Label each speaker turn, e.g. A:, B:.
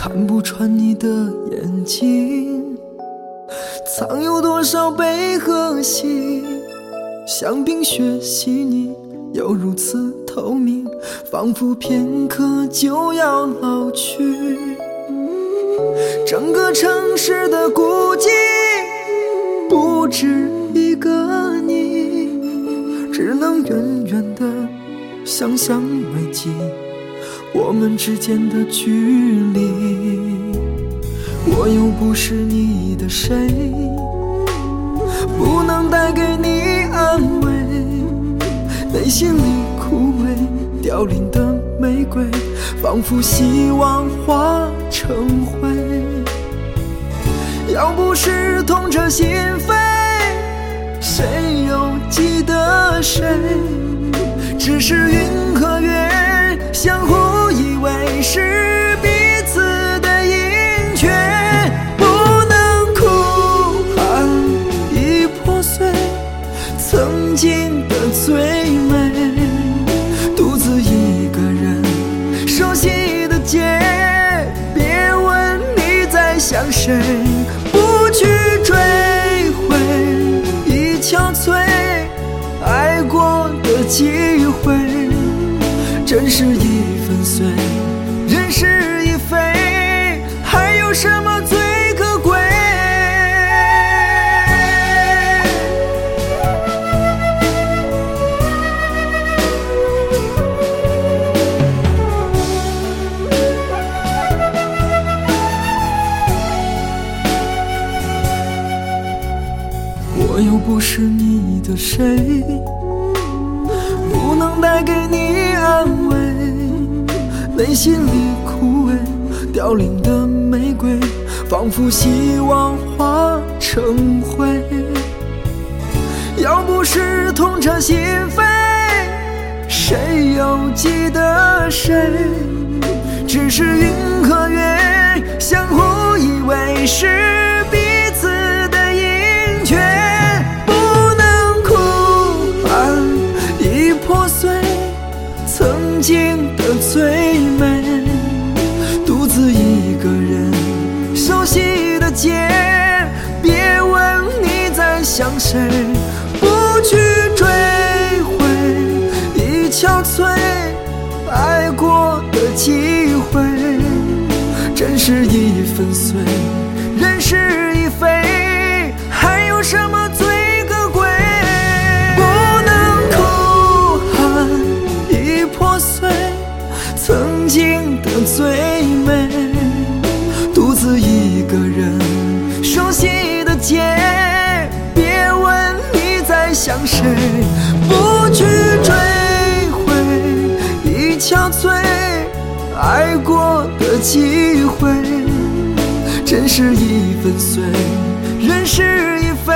A: 看不穿你的眼睛，藏有多少悲和喜？像冰雪细腻，又如此透明，仿佛片刻就要老去。整个城市的孤寂，不止一个你，只能远远的想象慰藉。我们之间的距离，我又不是你的谁，不能带给你安慰。内心里枯萎凋零的玫瑰，仿佛希望化成灰。要不是痛彻心扉，谁又记得谁？只是云和月谁，不去追悔已憔悴，爱过的机会真是已。粉碎，人事已非，还有什么我又不是你的谁，不能带给你安慰。内心里枯萎凋零的玫瑰，仿佛希望化成灰。要不是痛彻心扉，谁又记得谁？只是云和月相互以为，是曾经的最美，独自一个人，熟悉的。街，别问你在想谁，不去追悔已憔悴，爱过的机会真是已粉碎，人事已非，的最美，独自一个人。熟悉的街，别问你在想谁，不去追悔已憔悴，爱过的机会真是已粉碎，人事已非，